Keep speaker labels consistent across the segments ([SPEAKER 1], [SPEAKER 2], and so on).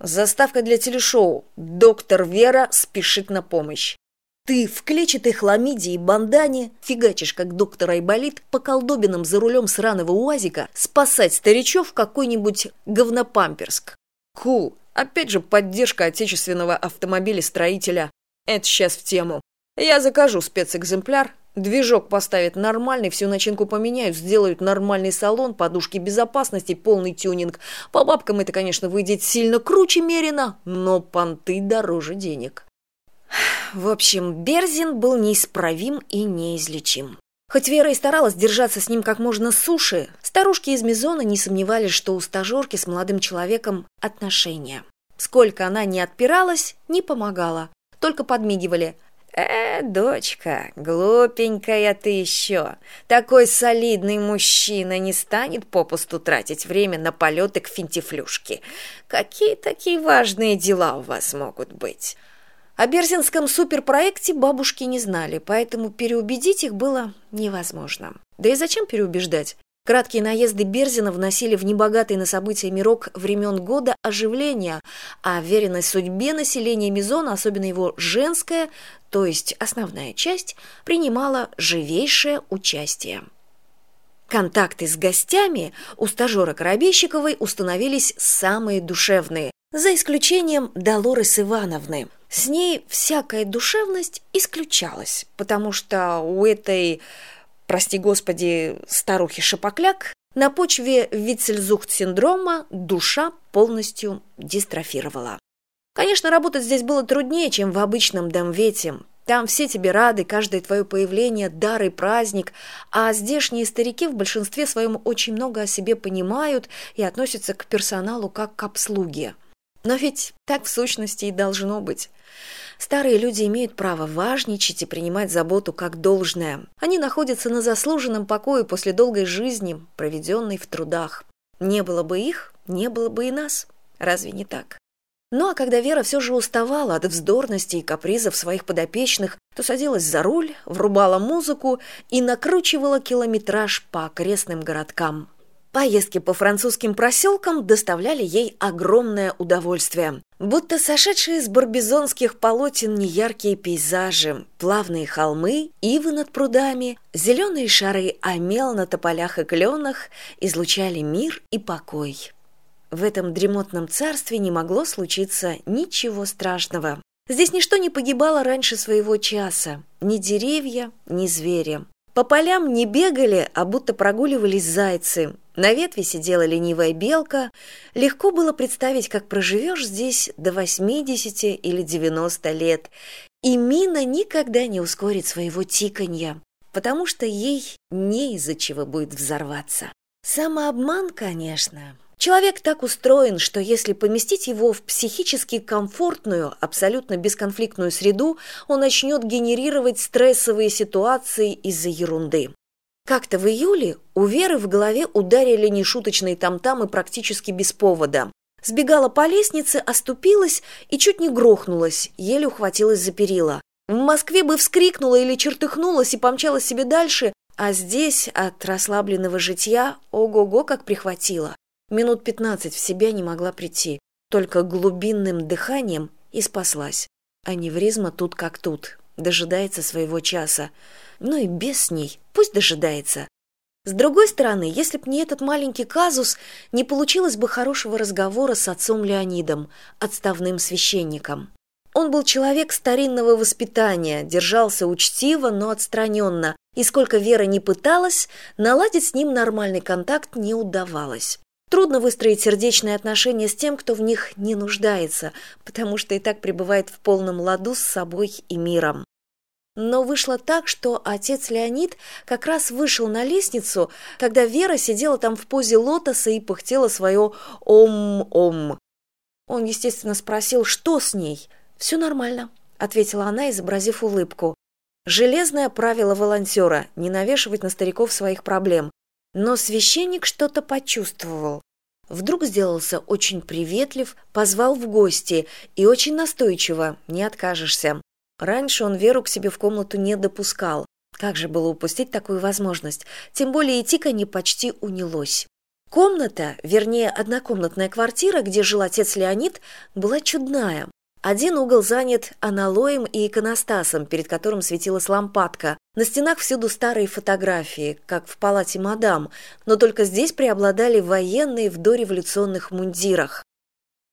[SPEAKER 1] заставка для телешоу доктор вера спешит на помощь ты в клетчатой хламиде и бандане фигачишь как доктор айболит по колдобинам за рулем сраного уазика спасать старичов в какой-нибудь говнопамперск. Кул опять же поддержка отечественного автомобиля-строителя это сейчас в тему. Я закажу спецэкземпляр движок поставят нормальный всю начинку поменяют сделают нормальный салон подушки безопасности полный тюнинг. По бабкам это конечно выйдет сильно круче мерено но понты дороже денег. В общем берзин был неисправим и неизлечим. Хоть вера и старалась держаться с ним как можно суше старушки из мизона не сомневались что у стажерки с молодым человеком отношения. Сколько она не отпиралась не помогала. Только подмигивали э дочка глупенькая ты еще такой солидный мужчина не станет попусту тратить время на полеты к финтифлюшке. Какие такие важные дела у вас могут быть? О берзинском суперпроекте бабушки не знали поэтому переубедить их было невозможно. Да и зачем переубеждать краткие наезды берзина вносили в небогатый на события мирок времен года оживления а веренной судьбе населения мизона особенно его женская то есть основная часть принимала живейшее участие. Контакты с гостями у стажера коробейщиковой установились самые душевные за исключением долорес ивановны. С ней всякая душевность исключалась потому что у этой прости господи старухи шапокляк на почве вицельзухт синдрома душа полностью дистрофировала. Конечно работать здесь было труднее чем в обычном домвете. Там все тебе рады каждое твое появление дар и праздник а здешние старики в большинстве своем очень много о себе понимают и относятся к персоналу как к обслуге но ведь так в сущности и должно быть. Старые люди имеют право важничать и принимать заботу как должное. Они находятся на заслуженном покое после долгой жизни проведенной в трудах. Не было бы их не было бы и нас. Разве не так? Ну а когда вера все же уставала от вздорности и капризов своих подопечных то садилась за руль врубала музыку и накручивала километраж по окрестным городкам Поездки по французским проселкам доставляли ей огромное удовольствие. Будто сошедшие из барбизонских полотен неяркие пейзажи, плавные холмы, ивы над прудами, зеленые шары омел на тополях и кленах излучали мир и покой. В этом дремотном царстве не могло случиться ничего страшного. Здесь ничто не погибало раньше своего часа, ни деревья, ни звери. По полям не бегали, а будто прогуливались зайцы, на ветви сидела ленивая белка. Легко было представить как проживешь здесь до восьмидесяти или девяносто лет. И мина никогда не ускорит своего тиканья потому что ей не из за чего будет взорваться. Самообман конечно. Человек так устроен что если поместить его в психически комфортную абсолютно бесконфликтную среду он начнет генерировать стрессовые ситуации из за ерунды как-то в июле у Веры в голове ударили нешуточные там-тамы практически без повода. Сбегала по лестнице, оступилась и чуть не грохнулась, еле ухватилась за перила. В Москве бы вскрикнула или чертыхнулась и помчалась себе дальше, а здесь от расслабленного житья ого-го как прихватила. Минут пятнадцать в себя не могла прийти, только глубинным дыханием и спаслась. Аневризма тут как тут, дожидается своего часа. Но и без с ней пусть дожидается. С другой стороны если б не этот маленький казус не получилось бы хорошего разговора с отцом леонидом отставным священником. Он был человек старинного воспитания держался учтиво но отстраненно и сколько вера не пыталась наладить с ним нормальный контакт не удавалось трудно выстроить сердечные отношения с тем кто в них не нуждается потому что и так пребывает в полном ладу с собой и миром. Но вышло так что отец леонид как раз вышел на лестницу когда вера сидела там в позе лотоса и пыхтела свое ом ом он естественно спросил что с ней. Все нормально ответила она изобразив улыбку. Железное правило волонтера не навешивать на стариков своих проблем но священник что то почувствовал вдруг сделался очень приветлив позвал в гости и очень настойчиво не откажешься Раньше он Веру к себе в комнату не допускал. Как же было упустить такую возможность? Тем более и тиканье почти унялось. комната вернее однокомнатная квартира где жил отец леонид была чудная один угол занят аналоем и иконостасом перед которым светилась лампадка. На стенах всюду старые фотографии как в палате мадам но только здесь преобладали военные в дореволюционных мундирах.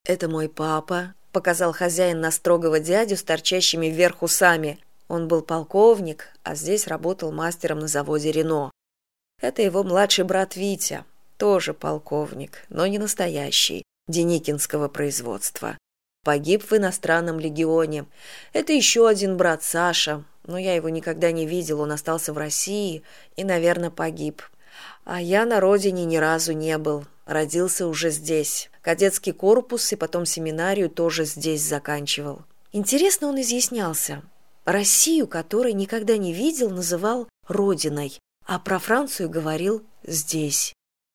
[SPEAKER 1] Это мой папа показал хозяин на строгого дядю с торчащими вверх усами. Он был полковник а здесь работал мастером на заводе рено. Это его младший брат витя тоже полковник но не настоящий деникинского производства погиб в иностранном легионе. Это еще один брат саша но я его никогда не видел он остался в россии и наверное погиб. А я на родине ни разу не был родился уже здесь. Кадетский корпус и потом семинарию тоже здесь заканчивал. Интересно он изъяснялся. Россию которой никогда не видел называл родиной а про францию говорил здесь